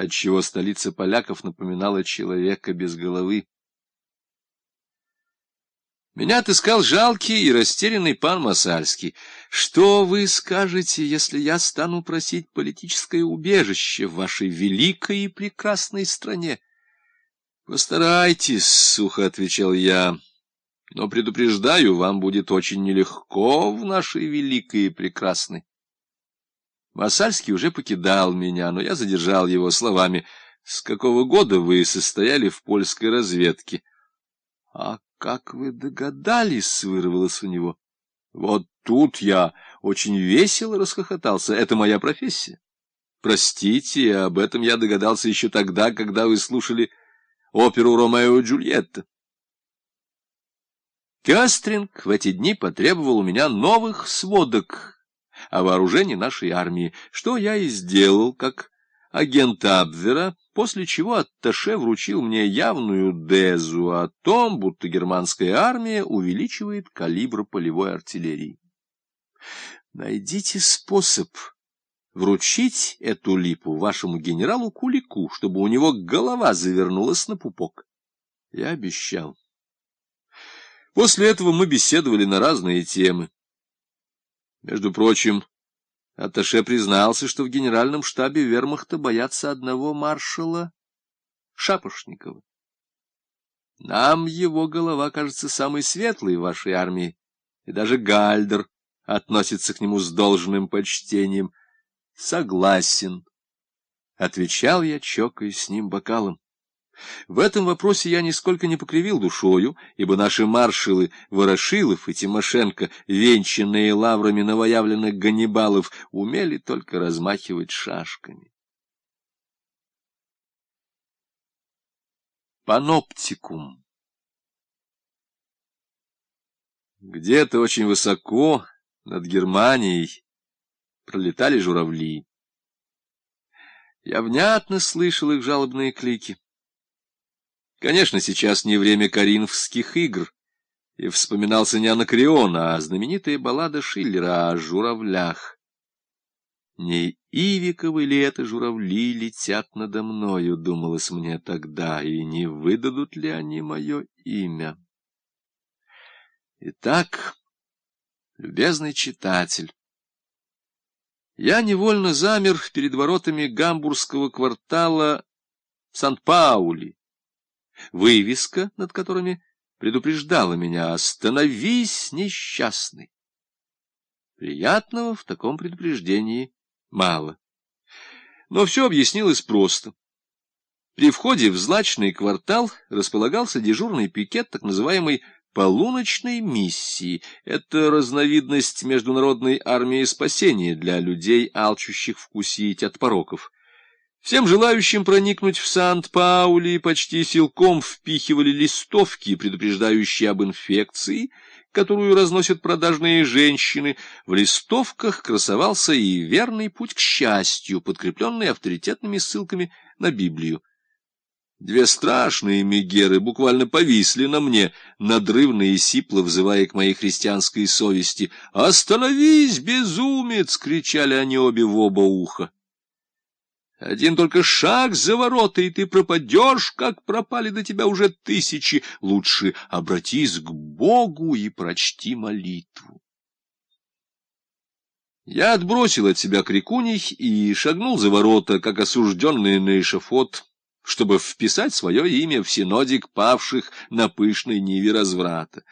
отчего столица поляков напоминала человека без головы. Меня отыскал жалкий и растерянный пан Масальский. Что вы скажете, если я стану просить политическое убежище в вашей великой и прекрасной стране? Постарайтесь, — сухо отвечал я, — но предупреждаю, вам будет очень нелегко в нашей великой и прекрасной. Масальский уже покидал меня, но я задержал его словами. «С какого года вы состояли в польской разведке?» «А как вы догадались?» — вырвалось у него. «Вот тут я очень весело расхохотался. Это моя профессия. Простите, об этом я догадался еще тогда, когда вы слушали оперу «Ромео и Джульетта». Кастринг в эти дни потребовал у меня новых сводок о вооружении нашей армии, что я и сделал, как агент Абвера, после чего Атташе вручил мне явную дезу о том, будто германская армия увеличивает калибр полевой артиллерии. Найдите способ вручить эту липу вашему генералу Кулику, чтобы у него голова завернулась на пупок. Я обещал. После этого мы беседовали на разные темы. Между прочим, Атташе признался, что в генеральном штабе вермахта боятся одного маршала Шапошникова. Нам его голова кажется самой светлой в вашей армии, и даже Гальдер относится к нему с должным почтением. Согласен, — отвечал я, чокаясь с ним бокалом. В этом вопросе я нисколько не покривил душою, ибо наши маршалы Ворошилов и Тимошенко, венчанные лаврами новоявленных Ганнибалов, умели только размахивать шашками. Паноптикум Где-то очень высоко, над Германией, пролетали журавли. Я внятно слышал их жалобные клики. Конечно, сейчас не время коринфских игр, и вспоминался не Анакреон, а знаменитая баллада Шиллера о журавлях. Не Ивиковы ли это журавли летят надо мною, думалось мне тогда, и не выдадут ли они мое имя? Итак, любезный читатель, я невольно замер перед воротами гамбургского квартала Сан-Паули, Вывеска, над которыми предупреждала меня «Остановись, несчастный!» Приятного в таком предупреждении мало. Но все объяснилось просто. При входе в злачный квартал располагался дежурный пикет так называемой полуночной миссии. Это разновидность международной армии спасения для людей, алчущих вкусить от пороков. Всем желающим проникнуть в Сант-Паули почти силком впихивали листовки, предупреждающие об инфекции, которую разносят продажные женщины. В листовках красовался и верный путь к счастью, подкрепленный авторитетными ссылками на Библию. Две страшные мегеры буквально повисли на мне, надрывно и сипло взывая к моей христианской совести. «Остановись, безумец!» — кричали они обе в оба уха. Один только шаг за ворота, и ты пропадешь, как пропали до тебя уже тысячи. Лучше обратись к Богу и прочти молитву. Я отбросил от себя крикуний и шагнул за ворота, как осужденный на эшафот, чтобы вписать свое имя в синодик павших на пышной ниве разврата.